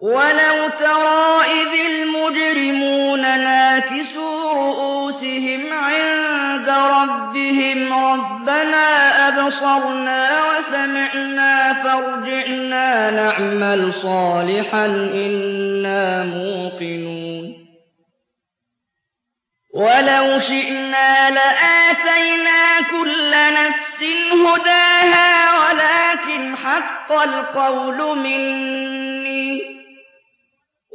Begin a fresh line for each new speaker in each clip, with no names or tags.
وَلَوْ تَرَىٰ إِذِ الْمُجْرِمُونَ نَاكِسُو رُءُوسِهِمْ عِندَ رَبِّهِمْ رَبَّنَا أَبْصَرْنَا وَسَمِعْنَا فَارْجِعْنَا نَعْمَلْ صَالِحًا إِنَّا مُوقِنُونَ وَلَوْ شِئْنَا لَآتَيْنَا كُلَّ نَفْسٍ هُدَاهَا وَلَٰكِنْ حَقَّ الْقَوْلُ مِنِّي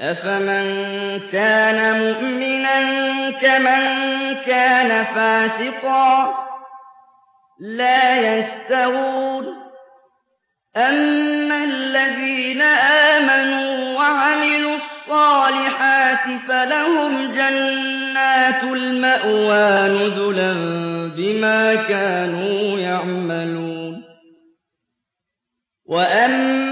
أفمن كان مؤمنا كمن كان فاسقا لا يستوون أما الذين آمنوا وعملوا الصالحات فلهم جنات المأوى نزلا بما كانوا يعملون وأما